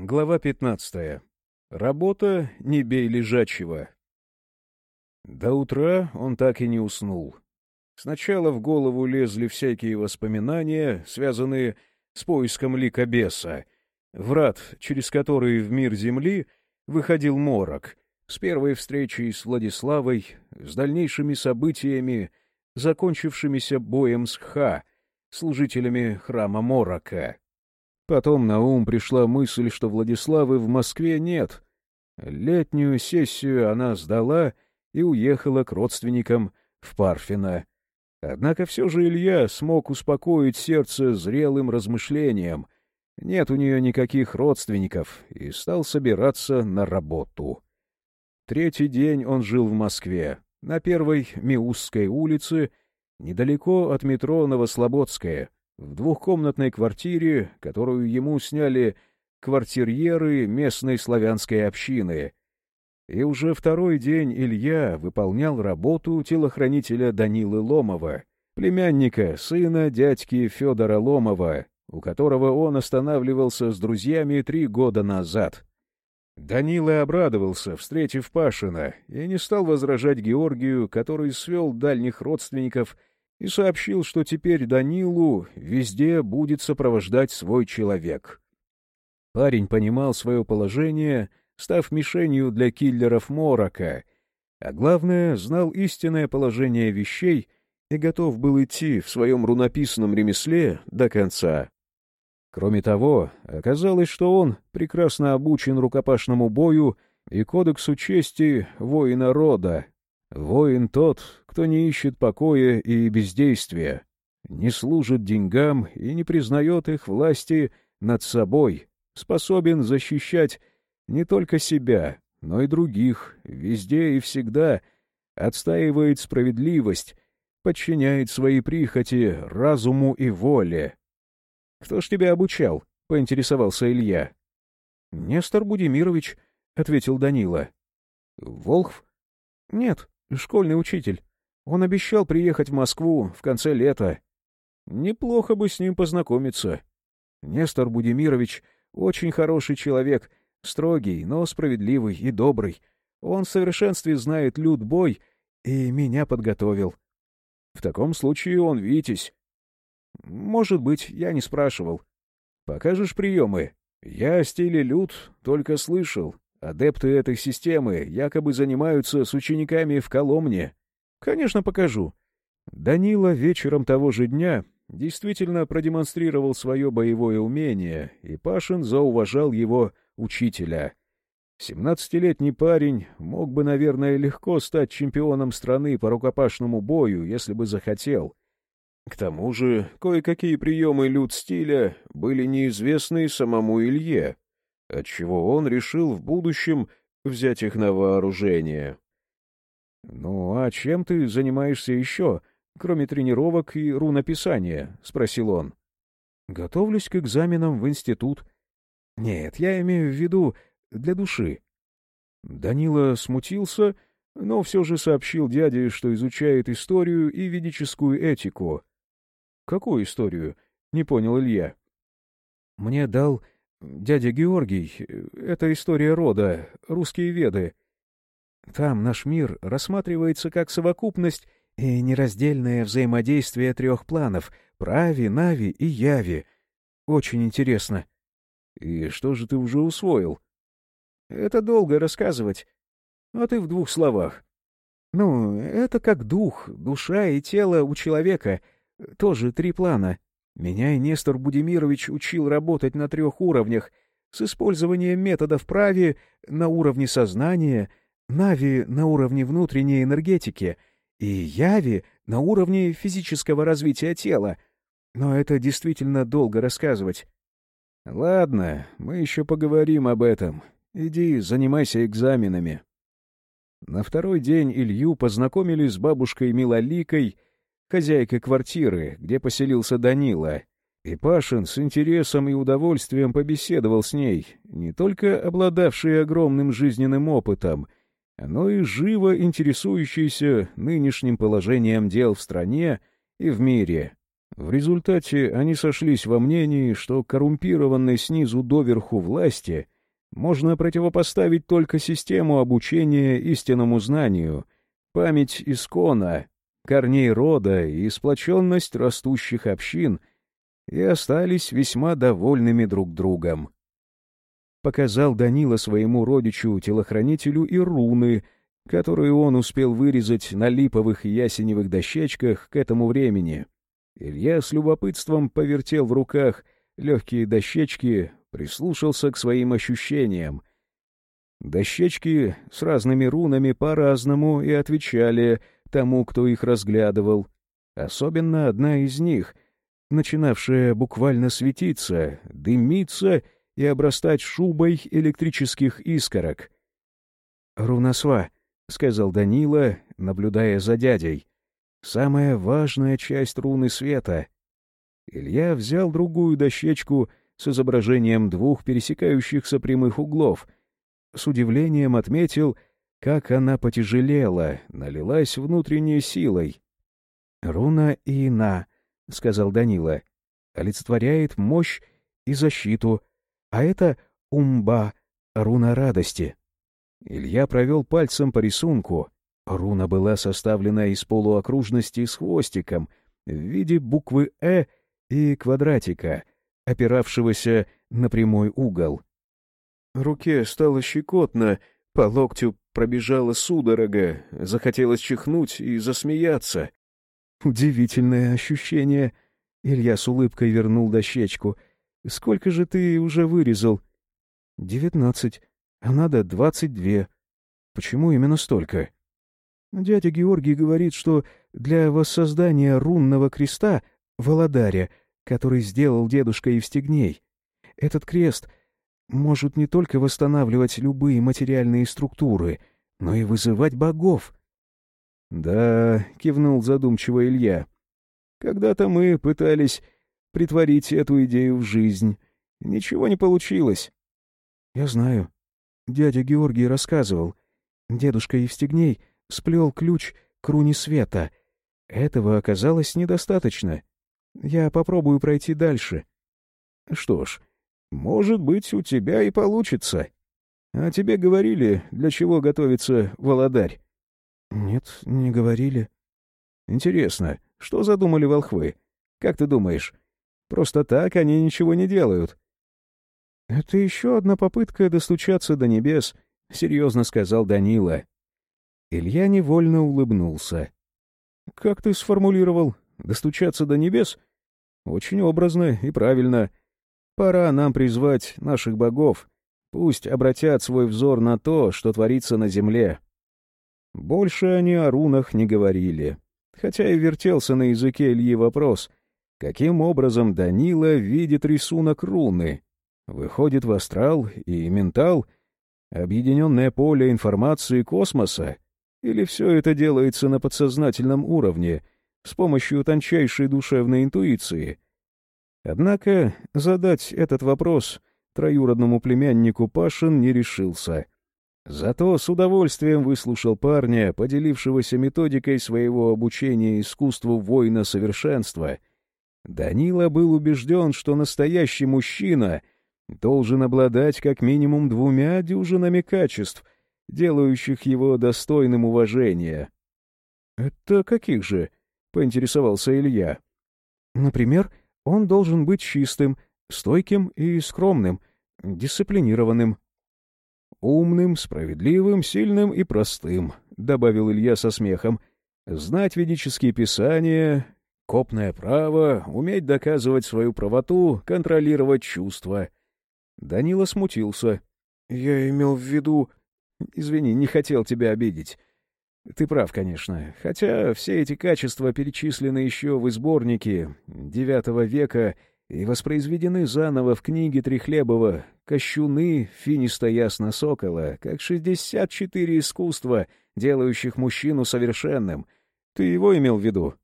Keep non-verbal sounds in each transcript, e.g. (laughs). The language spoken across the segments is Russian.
Глава 15. Работа «Не бей лежачего». До утра он так и не уснул. Сначала в голову лезли всякие воспоминания, связанные с поиском лика беса, врат, через который в мир Земли выходил морок, с первой встречей с Владиславой, с дальнейшими событиями, закончившимися боем с Ха, служителями храма Морока. Потом на ум пришла мысль, что Владиславы в Москве нет. Летнюю сессию она сдала и уехала к родственникам в Парфино. Однако все же Илья смог успокоить сердце зрелым размышлением. Нет у нее никаких родственников, и стал собираться на работу. Третий день он жил в Москве, на первой Миусской улице, недалеко от метро Новослободская — в двухкомнатной квартире, которую ему сняли квартирьеры местной славянской общины. И уже второй день Илья выполнял работу телохранителя Данилы Ломова, племянника, сына дядьки Федора Ломова, у которого он останавливался с друзьями три года назад. Данила обрадовался, встретив Пашина, и не стал возражать Георгию, который свел дальних родственников и сообщил, что теперь Данилу везде будет сопровождать свой человек. Парень понимал свое положение, став мишенью для киллеров Морока, а главное, знал истинное положение вещей и готов был идти в своем рунописном ремесле до конца. Кроме того, оказалось, что он прекрасно обучен рукопашному бою и кодексу чести воина рода, Воин тот, кто не ищет покоя и бездействия, не служит деньгам и не признает их власти над собой, способен защищать не только себя, но и других, везде и всегда, отстаивает справедливость, подчиняет свои прихоти разуму и воле. — Кто ж тебя обучал? — поинтересовался Илья. — Нестор Будимирович, — ответил Данила. — Волхв? — Нет, Школьный учитель. Он обещал приехать в Москву в конце лета. Неплохо бы с ним познакомиться. Нестор Будимирович очень хороший человек, строгий, но справедливый и добрый. Он в совершенстве знает люд-бой и меня подготовил. В таком случае он Витязь. Может быть, я не спрашивал. Покажешь приемы? Я о стиле люд только слышал, Адепты этой системы якобы занимаются с учениками в Коломне. Конечно, покажу. Данила вечером того же дня действительно продемонстрировал свое боевое умение, и Пашин зауважал его учителя. Семнадцатилетний парень мог бы, наверное, легко стать чемпионом страны по рукопашному бою, если бы захотел. К тому же, кое-какие приемы люд-стиля были неизвестны самому Илье, отчего он решил в будущем взять их на вооружение. — Ну, а чем ты занимаешься еще, кроме тренировок и рунописания? — спросил он. — Готовлюсь к экзаменам в институт. — Нет, я имею в виду для души. Данила смутился, но все же сообщил дяде, что изучает историю и ведическую этику. — Какую историю? — не понял Илья. — Мне дал «Дядя Георгий, это история рода, русские веды. Там наш мир рассматривается как совокупность и нераздельное взаимодействие трех планов — Прави, Нави и Яви. Очень интересно». «И что же ты уже усвоил?» «Это долго рассказывать. А ты в двух словах. Ну, это как дух, душа и тело у человека, тоже три плана. Меня и Нестор Будимирович учил работать на трех уровнях с использованием методов прави на уровне сознания, нави на уровне внутренней энергетики и яви на уровне физического развития тела. Но это действительно долго рассказывать. Ладно, мы еще поговорим об этом. Иди, занимайся экзаменами. На второй день Илью познакомили с бабушкой Милоликой — хозяйкой квартиры, где поселился Данила. И Пашин с интересом и удовольствием побеседовал с ней, не только обладавшей огромным жизненным опытом, но и живо интересующейся нынешним положением дел в стране и в мире. В результате они сошлись во мнении, что коррумпированной снизу доверху власти можно противопоставить только систему обучения истинному знанию, память искона, корней рода и сплоченность растущих общин, и остались весьма довольными друг другом. Показал Данила своему родичу-телохранителю и руны, которые он успел вырезать на липовых и ясеневых дощечках к этому времени — Илья с любопытством повертел в руках легкие дощечки, прислушался к своим ощущениям. Дощечки с разными рунами по-разному и отвечали тому, кто их разглядывал. Особенно одна из них, начинавшая буквально светиться, дымиться и обрастать шубой электрических искорок. «Руносва», — сказал Данила, наблюдая за дядей. Самая важная часть руны света. Илья взял другую дощечку с изображением двух пересекающихся прямых углов. С удивлением отметил, как она потяжелела, налилась внутренней силой. «Руна Ина», — сказал Данила, — олицетворяет мощь и защиту, а это Умба, руна радости. Илья провел пальцем по рисунку — Руна была составлена из полуокружности с хвостиком в виде буквы «Э» и квадратика, опиравшегося на прямой угол. Руке стало щекотно, по локтю пробежала судорога, захотелось чихнуть и засмеяться. Удивительное ощущение. Илья с улыбкой вернул дощечку. «Сколько же ты уже вырезал?» «Девятнадцать, а надо двадцать две. Почему именно столько?» Дядя Георгий говорит, что для воссоздания рунного креста Володаря, который сделал дедушка Евстигней, этот крест может не только восстанавливать любые материальные структуры, но и вызывать богов. — Да, — кивнул задумчиво Илья, — когда-то мы пытались притворить эту идею в жизнь. Ничего не получилось. — Я знаю. Дядя Георгий рассказывал. Дедушка Евстигней сплел ключ к руне света. Этого оказалось недостаточно. Я попробую пройти дальше. Что ж, может быть, у тебя и получится. А тебе говорили, для чего готовится володарь? Нет, не говорили. Интересно, что задумали волхвы? Как ты думаешь, просто так они ничего не делают? Это еще одна попытка достучаться до небес, — серьезно сказал Данила. Илья невольно улыбнулся. «Как ты сформулировал? Достучаться до небес? Очень образно и правильно. Пора нам призвать наших богов. Пусть обратят свой взор на то, что творится на земле». Больше они о рунах не говорили. Хотя и вертелся на языке Ильи вопрос, каким образом Данила видит рисунок руны. Выходит в астрал и ментал, объединенное поле информации космоса — или все это делается на подсознательном уровне, с помощью тончайшей душевной интуиции? Однако задать этот вопрос троюродному племяннику Пашин не решился. Зато с удовольствием выслушал парня, поделившегося методикой своего обучения искусству воина совершенства. Данила был убежден, что настоящий мужчина должен обладать как минимум двумя дюжинами качеств — делающих его достойным уважения. «Это каких же?» — поинтересовался Илья. «Например, он должен быть чистым, стойким и скромным, дисциплинированным». «Умным, справедливым, сильным и простым», — добавил Илья со смехом. «Знать ведические писания, копное право, уметь доказывать свою правоту, контролировать чувства». Данила смутился. «Я имел в виду...» Извини, не хотел тебя обидеть. Ты прав, конечно. Хотя все эти качества перечислены еще в изборнике IX века и воспроизведены заново в книге Трехлебова «Кощуны финиста ясно сокола», как 64 искусства, делающих мужчину совершенным. Ты его имел в виду?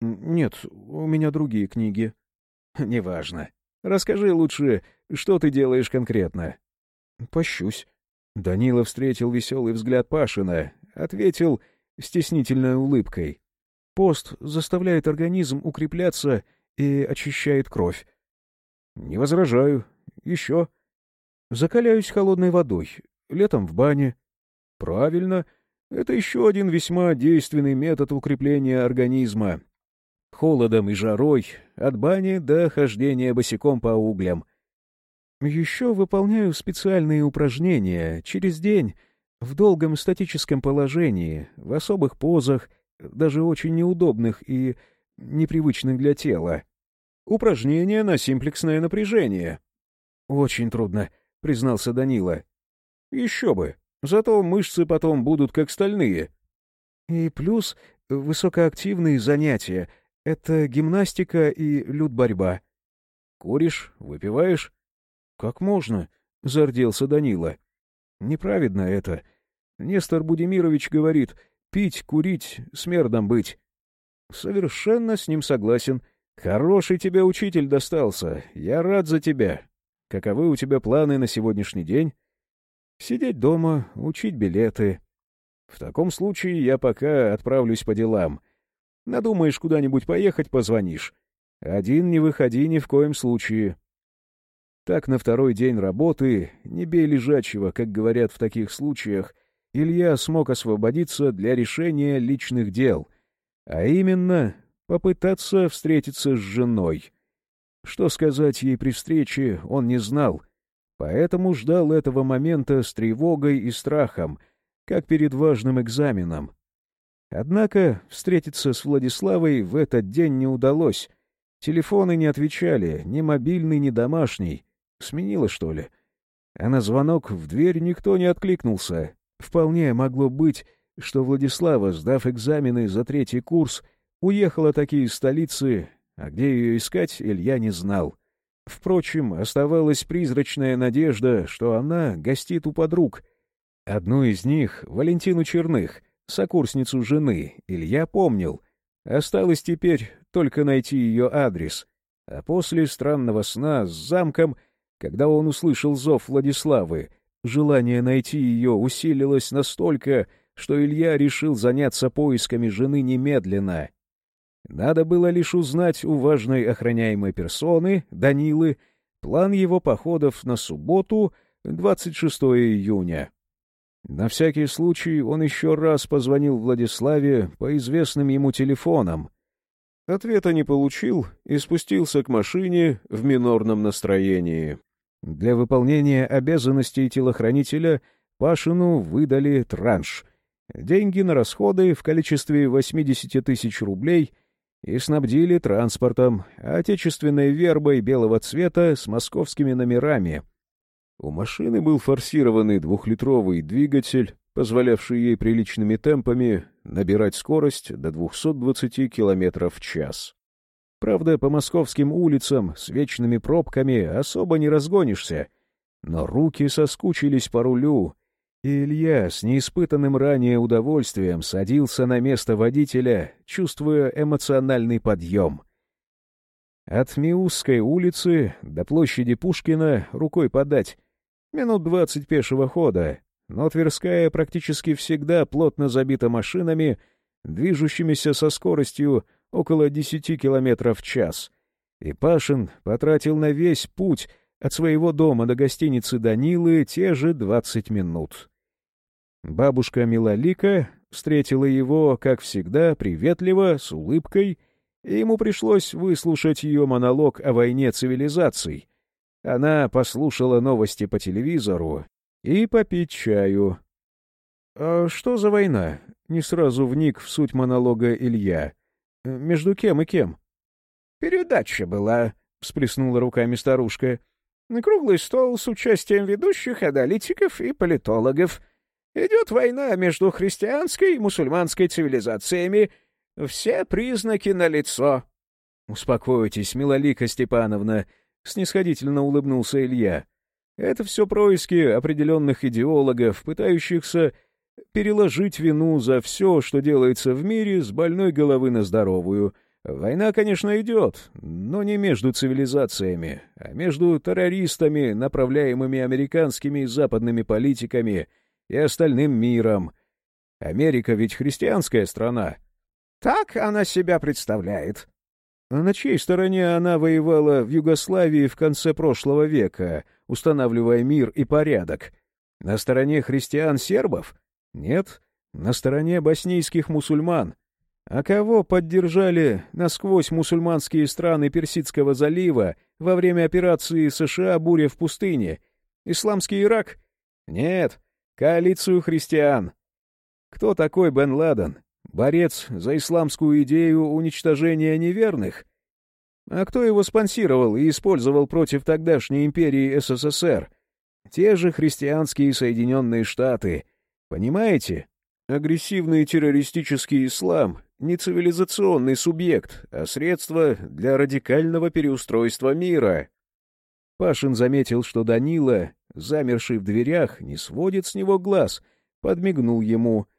Нет, у меня другие книги. (laughs) Неважно. Расскажи лучше, что ты делаешь конкретно. Пощусь. Данила встретил веселый взгляд Пашина, ответил стеснительной улыбкой. «Пост заставляет организм укрепляться и очищает кровь. Не возражаю. Еще. Закаляюсь холодной водой. Летом в бане. Правильно. Это еще один весьма действенный метод укрепления организма. Холодом и жарой, от бани до хождения босиком по углям. Еще выполняю специальные упражнения через день, в долгом статическом положении, в особых позах, даже очень неудобных и непривычных для тела. Упражнения на симплексное напряжение. Очень трудно, признался Данила. Еще бы. Зато мышцы потом будут как стальные. И плюс высокоактивные занятия. Это гимнастика и лют-борьба. Куришь, выпиваешь? Как можно? Зарделся Данила. Неправедно это. Нестор Будимирович говорит, пить, курить, смердом быть. Совершенно с ним согласен. Хороший тебе учитель достался. Я рад за тебя. Каковы у тебя планы на сегодняшний день? Сидеть дома, учить билеты. В таком случае я пока отправлюсь по делам. Надумаешь куда-нибудь поехать, позвонишь. Один не выходи ни в коем случае. Так на второй день работы, не бей лежачего, как говорят в таких случаях, Илья смог освободиться для решения личных дел, а именно попытаться встретиться с женой. Что сказать ей при встрече, он не знал — Поэтому ждал этого момента с тревогой и страхом, как перед важным экзаменом. Однако встретиться с Владиславой в этот день не удалось. Телефоны не отвечали, ни мобильный, ни домашний. Сменило, что ли? А на звонок в дверь никто не откликнулся. Вполне могло быть, что Владислава, сдав экзамены за третий курс, уехала таки из столицы, а где ее искать, Илья не знал. Впрочем, оставалась призрачная надежда, что она гостит у подруг. Одну из них, Валентину Черных, сокурсницу жены, Илья помнил. Осталось теперь только найти ее адрес. А после странного сна с замком, когда он услышал зов Владиславы, желание найти ее усилилось настолько, что Илья решил заняться поисками жены немедленно — надо было лишь узнать у важной охраняемой персоны, Данилы, план его походов на субботу, 26 июня. На всякий случай он еще раз позвонил Владиславе по известным ему телефонам. Ответа не получил и спустился к машине в минорном настроении. Для выполнения обязанностей телохранителя Пашину выдали транш. Деньги на расходы в количестве 80 тысяч рублей — и снабдили транспортом, отечественной вербой белого цвета с московскими номерами. У машины был форсированный двухлитровый двигатель, позволявший ей приличными темпами набирать скорость до 220 км в час. Правда, по московским улицам с вечными пробками особо не разгонишься, но руки соскучились по рулю, и Илья с неиспытанным ранее удовольствием садился на место водителя, чувствуя эмоциональный подъем. От Миусской улицы до площади Пушкина рукой подать. Минут двадцать пешего хода, но Тверская практически всегда плотно забита машинами, движущимися со скоростью около десяти километров в час. И Пашин потратил на весь путь от своего дома до гостиницы Данилы те же двадцать минут. Бабушка Милолика встретила его, как всегда, приветливо, с улыбкой, и ему пришлось выслушать ее монолог о войне цивилизаций. Она послушала новости по телевизору и попить чаю. «А что за война?» — не сразу вник в суть монолога Илья. «Между кем и кем?» «Передача была», — всплеснула руками старушка. «Круглый стол с участием ведущих аналитиков и политологов». Идет война между христианской и мусульманской цивилизациями. Все признаки налицо. — Успокойтесь, Милолика Степановна, — снисходительно улыбнулся Илья. — Это все происки определенных идеологов, пытающихся переложить вину за все, что делается в мире, с больной головы на здоровую. Война, конечно, идет, но не между цивилизациями, а между террористами, направляемыми американскими и западными политиками — и остальным миром. Америка ведь христианская страна. Так она себя представляет. На чьей стороне она воевала в Югославии в конце прошлого века, устанавливая мир и порядок? На стороне христиан-сербов? Нет, на стороне боснийских мусульман. А кого поддержали насквозь мусульманские страны Персидского залива во время операции США «Буря в пустыне»? Исламский Ирак? Нет, коалицию христиан. Кто такой Бен Ладен? Борец за исламскую идею уничтожения неверных? А кто его спонсировал и использовал против тогдашней империи СССР? Те же христианские Соединенные Штаты. Понимаете? Агрессивный террористический ислам — не цивилизационный субъект, а средство для радикального переустройства мира. Пашин заметил, что Данила, замерший в дверях, не сводит с него глаз, подмигнул ему —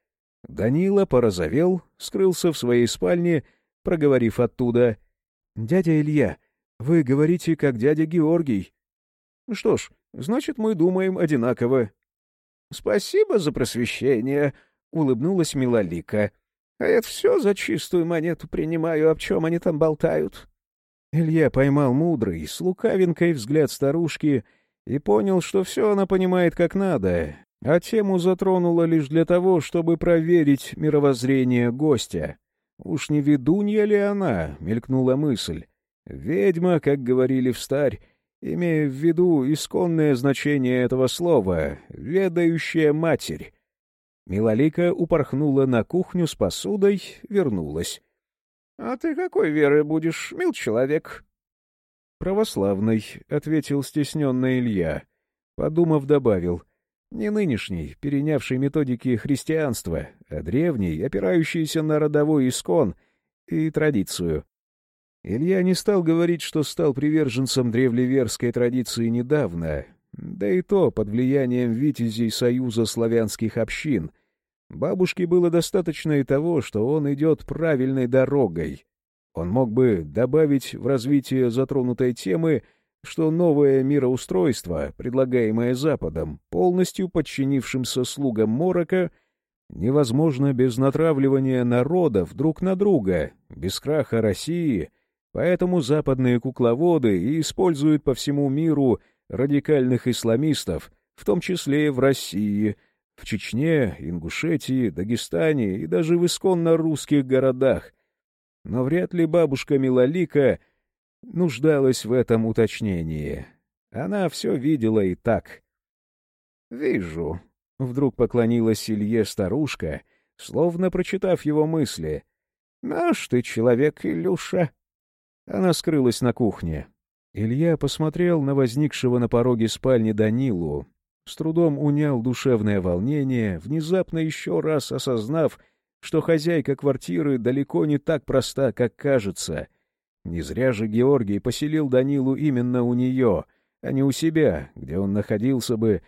Данила порозовел, скрылся в своей спальне, проговорив оттуда. — Дядя Илья, вы говорите, как дядя Георгий. — Что ж, значит, мы думаем одинаково. — Спасибо за просвещение, — улыбнулась Милолика. — А это все за чистую монету принимаю, об чем они там болтают. Илья поймал мудрый, с лукавинкой взгляд старушки и понял, что все она понимает как надо, а тему затронула лишь для того, чтобы проверить мировоззрение гостя. Уж не ведунья ли она, мелькнула мысль. Ведьма, как говорили в старь, имея в виду исконное значение этого слова, ведающая матерь. Милолика упорхнула на кухню с посудой, вернулась. — А ты какой веры будешь, мил человек? — Православный, — ответил стесненный Илья. Подумав, добавил. Не нынешний, перенявший методики христианства, а древний, опирающийся на родовой искон и традицию. Илья не стал говорить, что стал приверженцем древлеверской традиции недавно, да и то под влиянием витязей Союза славянских общин. Бабушке было достаточно и того, что он идет правильной дорогой. Он мог бы добавить в развитие затронутой темы — что новое мироустройство, предлагаемое Западом, полностью подчинившимся слугам Морока, невозможно без натравливания народов друг на друга, без краха России, поэтому западные кукловоды и используют по всему миру радикальных исламистов, в том числе в России, в Чечне, Ингушетии, Дагестане и даже в исконно русских городах. Но вряд ли бабушка Милолика — нуждалась в этом уточнении. Она все видела и так. «Вижу», — вдруг поклонилась Илье старушка, словно прочитав его мысли. «Наш ты человек, Илюша!» Она скрылась на кухне. Илья посмотрел на возникшего на пороге спальни Данилу, с трудом унял душевное волнение, внезапно еще раз осознав, что хозяйка квартиры далеко не так проста, как кажется — не зря же Георгий поселил Данилу именно у нее, а не у себя, где он находился бы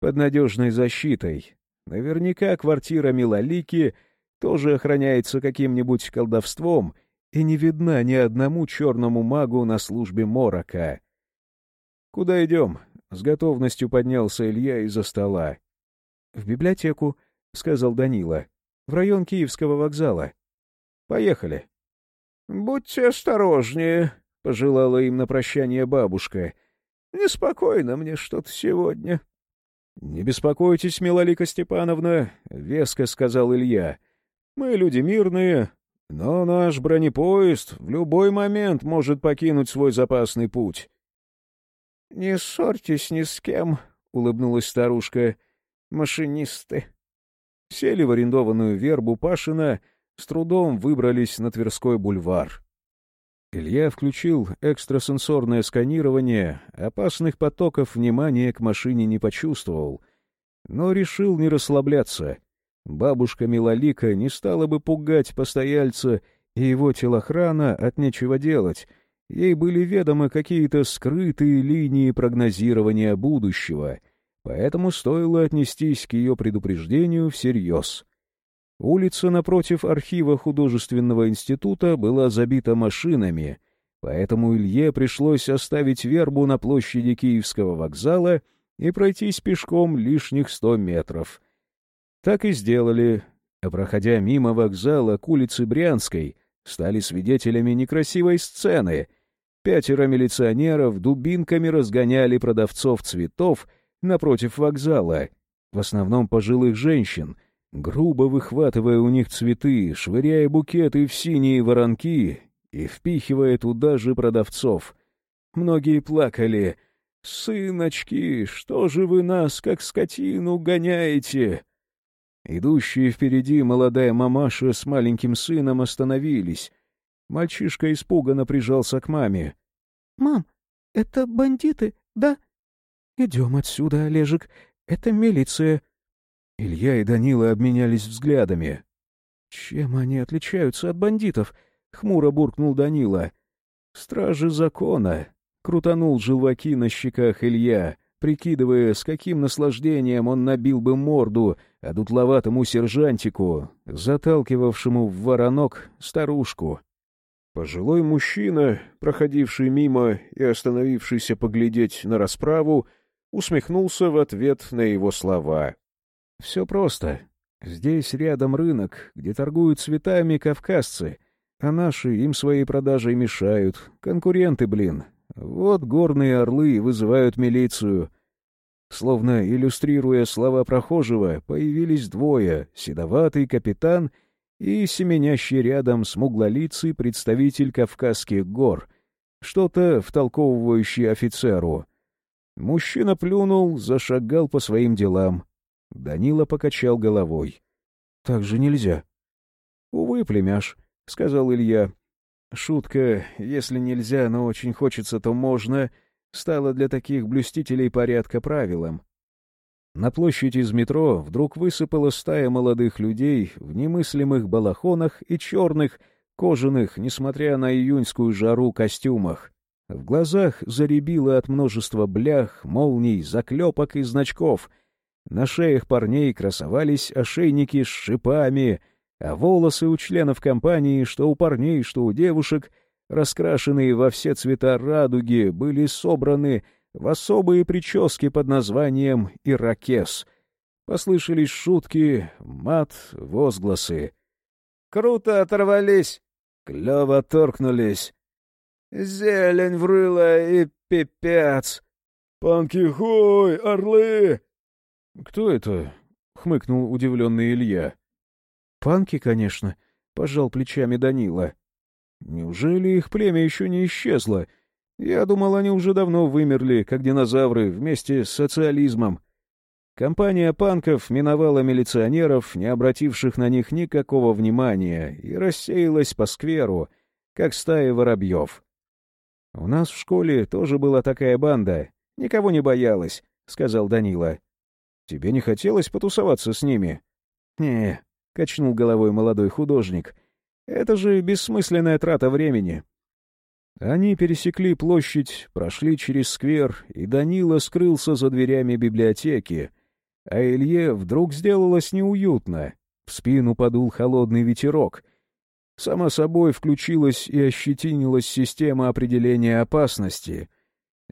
под надежной защитой. Наверняка квартира Милолики тоже охраняется каким-нибудь колдовством и не видна ни одному черному магу на службе Морока. «Куда идем?» — с готовностью поднялся Илья из-за стола. «В библиотеку», — сказал Данила. «В район Киевского вокзала. Поехали». «Будьте осторожнее», — пожелала им на прощание бабушка. «Неспокойно мне что-то сегодня». «Не беспокойтесь, Милолика Степановна», — веско сказал Илья. «Мы люди мирные, но наш бронепоезд в любой момент может покинуть свой запасный путь». «Не ссорьтесь ни с кем», — улыбнулась старушка. «Машинисты». Сели в арендованную вербу Пашина — с трудом выбрались на Тверской бульвар. Илья включил экстрасенсорное сканирование, опасных потоков внимания к машине не почувствовал, но решил не расслабляться. Бабушка Милолика не стала бы пугать постояльца и его телохрана от нечего делать. Ей были ведомы какие-то скрытые линии прогнозирования будущего, поэтому стоило отнестись к ее предупреждению всерьез. Улица напротив архива художественного института была забита машинами, поэтому Илье пришлось оставить вербу на площади Киевского вокзала и пройтись пешком лишних сто метров. Так и сделали. Проходя мимо вокзала к улице Брянской, стали свидетелями некрасивой сцены. Пятеро милиционеров дубинками разгоняли продавцов цветов напротив вокзала, в основном пожилых женщин, грубо выхватывая у них цветы, швыряя букеты в синие воронки и впихивая туда же продавцов. Многие плакали. «Сыночки, что же вы нас, как скотину, гоняете?» Идущие впереди молодая мамаша с маленьким сыном остановились. Мальчишка испуганно прижался к маме. — Мам, это бандиты, да? — Идем отсюда, Олежек, это милиция. Илья и Данила обменялись взглядами. — Чем они отличаются от бандитов? — хмуро буркнул Данила. — Стражи закона. Крутанул желваки на щеках Илья прикидывая, с каким наслаждением он набил бы морду одутловатому сержантику, заталкивавшему в воронок старушку. Пожилой мужчина, проходивший мимо и остановившийся поглядеть на расправу, усмехнулся в ответ на его слова. «Все просто. Здесь рядом рынок, где торгуют цветами кавказцы, а наши им своей продажей мешают. Конкуренты, блин, вот горные орлы вызывают милицию. Словно иллюстрируя слова прохожего, появились двое — седоватый капитан и семенящий рядом смуглолицый представитель Кавказских гор, что-то втолковывающий офицеру. Мужчина плюнул, зашагал по своим делам. Данила покачал головой. — Так же нельзя. — Увы, племяш, — сказал Илья. Шутка «если нельзя, но очень хочется, то можно» стала для таких блюстителей порядка правилом. На площади из метро вдруг высыпала стая молодых людей в немыслимых балахонах и черных, кожаных, несмотря на июньскую жару, костюмах. В глазах заребило от множества блях, молний, заклепок и значков. На шеях парней красовались ошейники с шипами — а волосы у членов компании, что у парней, что у девушек, раскрашенные во все цвета радуги, были собраны в особые прически под названием «Иракес». Послышались шутки, мат, возгласы. «Круто оторвались!» «Клево торкнулись!» «Зелень врыла и пипец!» «Панки хой, орлы!» «Кто это?» — хмыкнул удивленный Илья. «Панки, конечно», — пожал плечами Данила. «Неужели их племя еще не исчезло? Я думал, они уже давно вымерли, как динозавры, вместе с социализмом». Компания панков миновала милиционеров, не обративших на них никакого внимания, и рассеялась по скверу, как стая воробьев. «У нас в школе тоже была такая банда. Никого не боялась», — сказал Данила. «Тебе не хотелось потусоваться с ними?» «Не, — качнул головой молодой художник. «Это же бессмысленная трата времени». Они пересекли площадь, прошли через сквер, и Данила скрылся за дверями библиотеки. А Илье вдруг сделалось неуютно. В спину подул холодный ветерок. Само собой включилась и ощетинилась система определения опасности.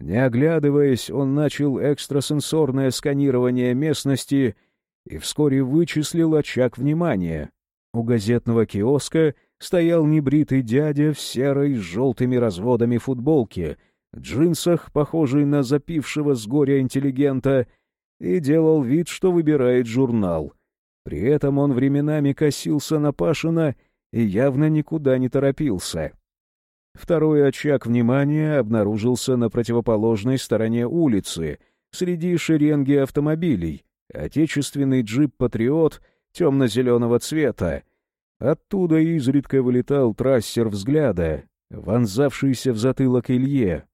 Не оглядываясь, он начал экстрасенсорное сканирование местности — и вскоре вычислил очаг внимания. У газетного киоска стоял небритый дядя в серой с желтыми разводами футболке, джинсах, похожий на запившего с горя интеллигента, и делал вид, что выбирает журнал. При этом он временами косился на Пашина и явно никуда не торопился. Второй очаг внимания обнаружился на противоположной стороне улицы, среди шеренги автомобилей — Отечественный джип-патриот темно-зеленого цвета. Оттуда изредка вылетал трассер взгляда, вонзавшийся в затылок Илье,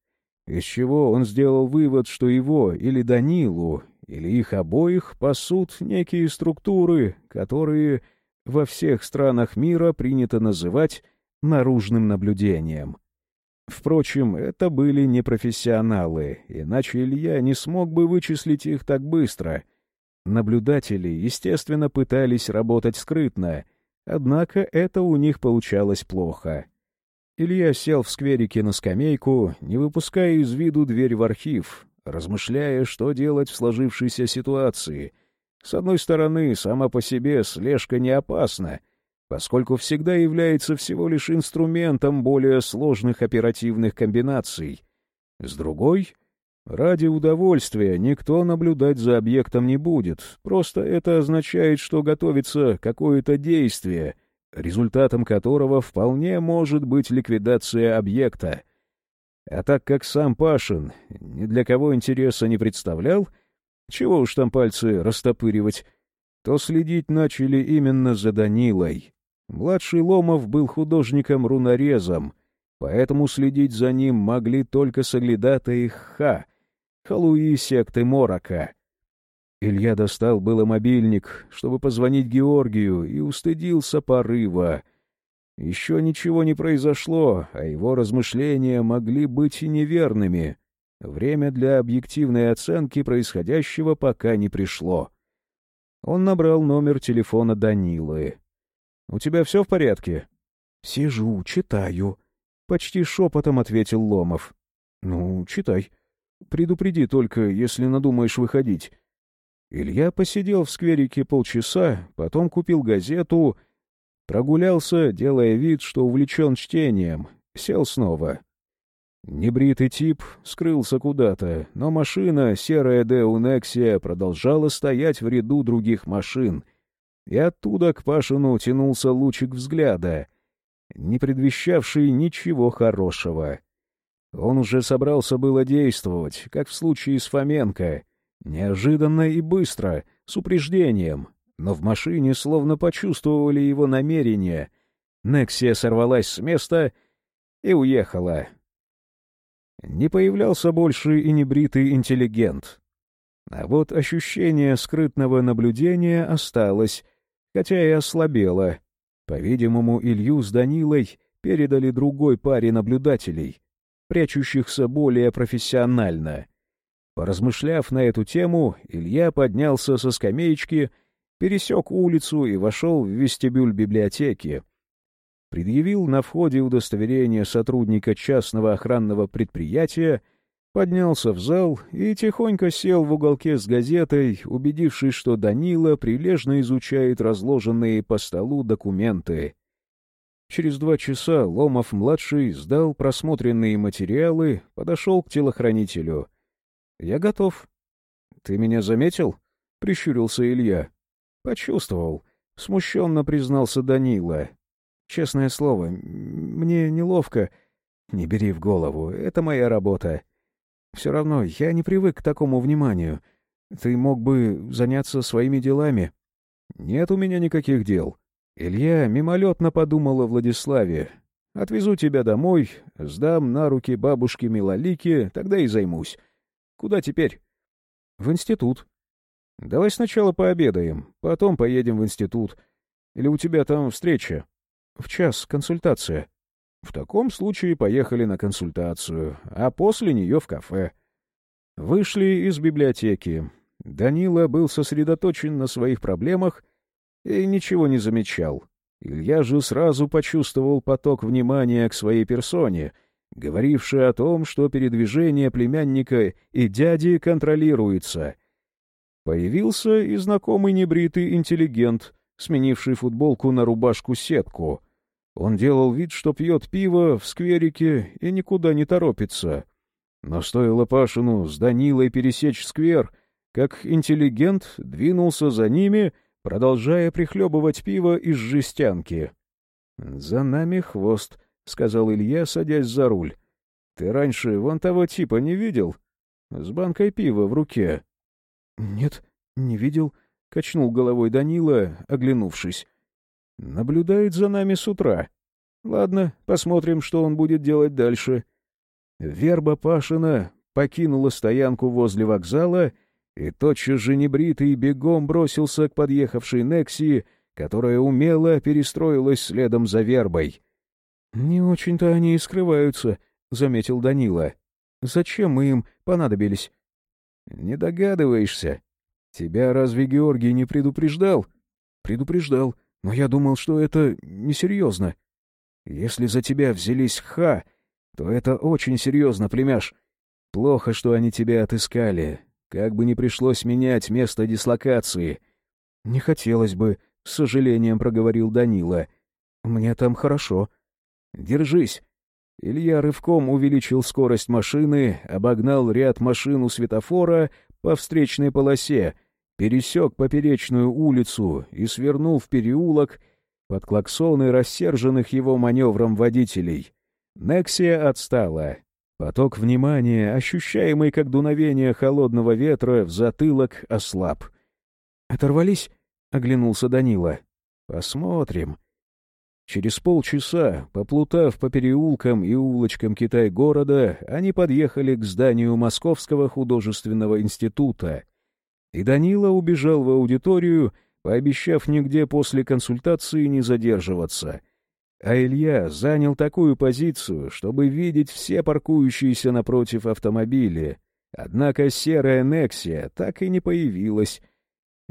из чего он сделал вывод, что его или Данилу, или их обоих пасут некие структуры, которые во всех странах мира принято называть наружным наблюдением. Впрочем, это были не профессионалы, иначе Илья не смог бы вычислить их так быстро — Наблюдатели, естественно, пытались работать скрытно, однако это у них получалось плохо. Илья сел в скверике на скамейку, не выпуская из виду дверь в архив, размышляя, что делать в сложившейся ситуации. С одной стороны, сама по себе слежка не опасна, поскольку всегда является всего лишь инструментом более сложных оперативных комбинаций. С другой, ради удовольствия никто наблюдать за объектом не будет, просто это означает, что готовится какое-то действие, результатом которого вполне может быть ликвидация объекта. А так как сам Пашин ни для кого интереса не представлял, чего уж там пальцы растопыривать, то следить начали именно за Данилой. Младший Ломов был художником-рунорезом, поэтому следить за ним могли только соглядатые Ха, халуи секты Морока. Илья достал было мобильник, чтобы позвонить Георгию, и устыдился порыва. Еще ничего не произошло, а его размышления могли быть и неверными. Время для объективной оценки происходящего пока не пришло. Он набрал номер телефона Данилы. У тебя все в порядке?» «Сижу, читаю», — почти шепотом ответил Ломов. «Ну, читай. Предупреди только, если надумаешь выходить». Илья посидел в скверике полчаса, потом купил газету, прогулялся, делая вид, что увлечен чтением, сел снова. Небритый тип скрылся куда-то, но машина, серая Деу Нексия, продолжала стоять в ряду других машин — и оттуда к Пашину тянулся лучик взгляда, не предвещавший ничего хорошего. Он уже собрался было действовать, как в случае с Фоменко, неожиданно и быстро, с упреждением, но в машине словно почувствовали его намерение. Нексия сорвалась с места и уехала. Не появлялся больше и небритый интеллигент. А вот ощущение скрытного наблюдения осталось, хотя и ослабела. По-видимому, Илью с Данилой передали другой паре наблюдателей, прячущихся более профессионально. Поразмышляв на эту тему, Илья поднялся со скамеечки, пересек улицу и вошел в вестибюль библиотеки. Предъявил на входе удостоверение сотрудника частного охранного предприятия — поднялся в зал и тихонько сел в уголке с газетой, убедившись, что Данила прилежно изучает разложенные по столу документы. Через два часа Ломов-младший сдал просмотренные материалы, подошел к телохранителю. — Я готов. — Ты меня заметил? — прищурился Илья. — Почувствовал. Смущенно признался Данила. — Честное слово, мне неловко. Не бери в голову, это моя работа. — все равно я не привык к такому вниманию. Ты мог бы заняться своими делами. Нет у меня никаких дел. Илья мимолетно подумал о Владиславе. Отвезу тебя домой, сдам на руки бабушке Милолике, тогда и займусь. Куда теперь? В институт. Давай сначала пообедаем, потом поедем в институт. Или у тебя там встреча? В час консультация. В таком случае поехали на консультацию, а после нее в кафе. Вышли из библиотеки. Данила был сосредоточен на своих проблемах и ничего не замечал. Илья же сразу почувствовал поток внимания к своей персоне, говоривший о том, что передвижение племянника и дяди контролируется. Появился и знакомый небритый интеллигент, сменивший футболку на рубашку-сетку — он делал вид, что пьет пиво в скверике и никуда не торопится. Но стоило Пашину с Данилой пересечь сквер, как интеллигент двинулся за ними, продолжая прихлебывать пиво из жестянки. — За нами хвост, — сказал Илья, садясь за руль. — Ты раньше вон того типа не видел? С банкой пива в руке. — Нет, не видел, — качнул головой Данила, оглянувшись. Наблюдает за нами с утра. Ладно, посмотрим, что он будет делать дальше. Верба Пашина покинула стоянку возле вокзала и тотчас же небритый бегом бросился к подъехавшей Нексии, которая умело перестроилась следом за Вербой. — Не очень-то они и скрываются, — заметил Данила. — Зачем мы им понадобились? — Не догадываешься. Тебя разве Георгий не предупреждал? — Предупреждал. — но я думал, что это несерьезно. Если за тебя взялись ха, то это очень серьезно, племяш. Плохо, что они тебя отыскали. Как бы не пришлось менять место дислокации. — Не хотелось бы, — с сожалением проговорил Данила. «Мне там хорошо». «Держись». Илья рывком увеличил скорость машины, обогнал ряд машин у светофора по встречной полосе, пересек поперечную улицу и свернул в переулок под клаксоны рассерженных его маневром водителей. Нексия отстала. Поток внимания, ощущаемый как дуновение холодного ветра, в затылок ослаб. «Оторвались?» — оглянулся Данила. «Посмотрим». Через полчаса, поплутав по переулкам и улочкам Китай-города, они подъехали к зданию Московского художественного института. И Данила убежал в аудиторию, пообещав нигде после консультации не задерживаться. А Илья занял такую позицию, чтобы видеть все паркующиеся напротив автомобили. Однако серая Нексия так и не появилась.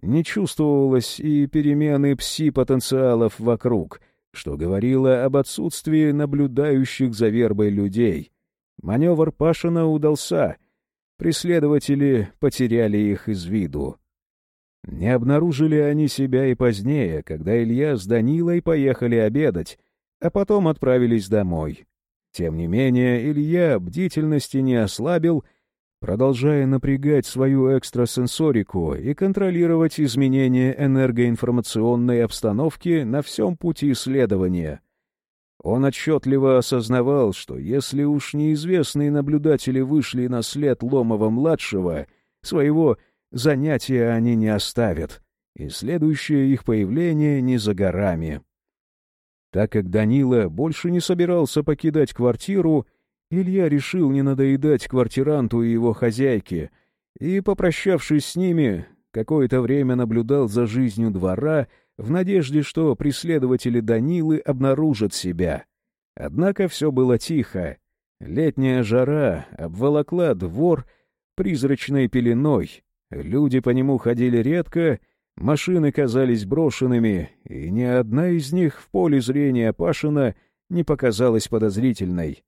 Не чувствовалось и перемены пси-потенциалов вокруг, что говорило об отсутствии наблюдающих за вербой людей. Маневр Пашина удался. Преследователи потеряли их из виду. Не обнаружили они себя и позднее, когда Илья с Данилой поехали обедать, а потом отправились домой. Тем не менее, Илья бдительности не ослабил, продолжая напрягать свою экстрасенсорику и контролировать изменения энергоинформационной обстановки на всем пути исследования. Он отчетливо осознавал, что если уж неизвестные наблюдатели вышли на след Ломова-младшего, своего занятия они не оставят, и следующее их появление не за горами. Так как Данила больше не собирался покидать квартиру, Илья решил не надоедать квартиранту и его хозяйке, и, попрощавшись с ними, какое-то время наблюдал за жизнью двора в надежде, что преследователи Данилы обнаружат себя. Однако все было тихо. Летняя жара обволокла двор призрачной пеленой, Люди по нему ходили редко, машины казались брошенными, и ни одна из них в поле зрения Пашина не показалась подозрительной.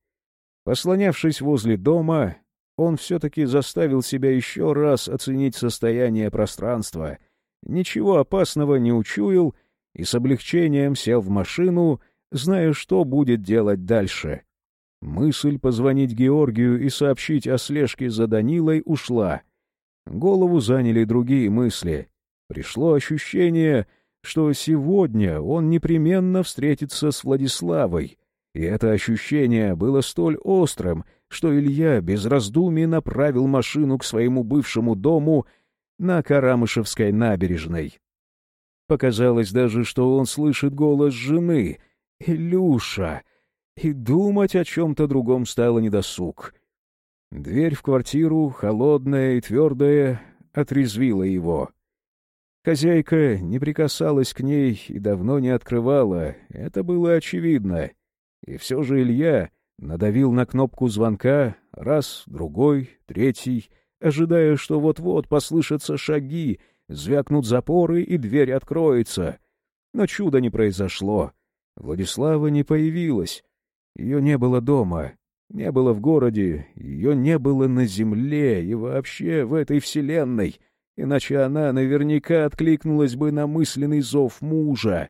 Послонявшись возле дома, он все-таки заставил себя еще раз оценить состояние пространства, ничего опасного не учуял и с облегчением сел в машину, зная, что будет делать дальше. Мысль позвонить Георгию и сообщить о слежке за Данилой ушла — Голову заняли другие мысли. Пришло ощущение, что сегодня он непременно встретится с Владиславой, и это ощущение было столь острым, что Илья без раздумий направил машину к своему бывшему дому на Карамышевской набережной. Показалось даже, что он слышит голос жены «Илюша», и думать о чем-то другом стало недосуг — Дверь в квартиру, холодная и твердая, отрезвила его. Хозяйка не прикасалась к ней и давно не открывала, это было очевидно. И все же Илья надавил на кнопку звонка раз, другой, третий, ожидая, что вот-вот послышатся шаги, звякнут запоры и дверь откроется. Но чуда не произошло. Владислава не появилась. Ее не было дома, не было в городе, ее не было на земле и вообще в этой вселенной, иначе она наверняка откликнулась бы на мысленный зов мужа.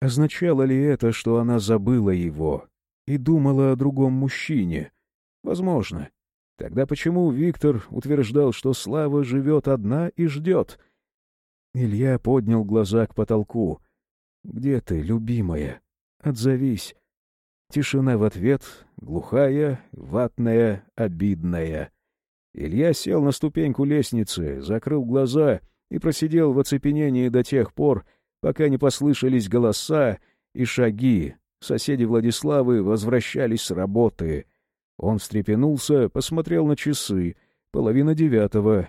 Означало ли это, что она забыла его и думала о другом мужчине? Возможно. Тогда почему Виктор утверждал, что Слава живет одна и ждет? Илья поднял глаза к потолку. «Где ты, любимая? Отзовись. Тишина в ответ, глухая, ватная, обидная. Илья сел на ступеньку лестницы, закрыл глаза и просидел в оцепенении до тех пор, пока не послышались голоса и шаги. Соседи Владиславы возвращались с работы. Он встрепенулся, посмотрел на часы. Половина девятого.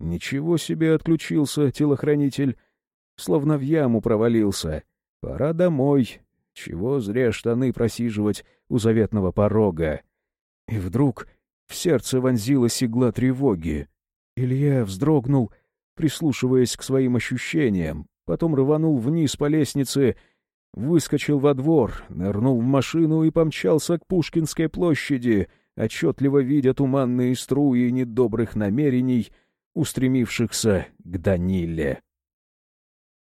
Ничего себе отключился телохранитель. Словно в яму провалился. Пора домой, чего зря штаны просиживать у заветного порога. И вдруг в сердце вонзилась игла тревоги. Илья вздрогнул, прислушиваясь к своим ощущениям, потом рванул вниз по лестнице, выскочил во двор, нырнул в машину и помчался к Пушкинской площади, отчетливо видя туманные струи недобрых намерений, устремившихся к Даниле.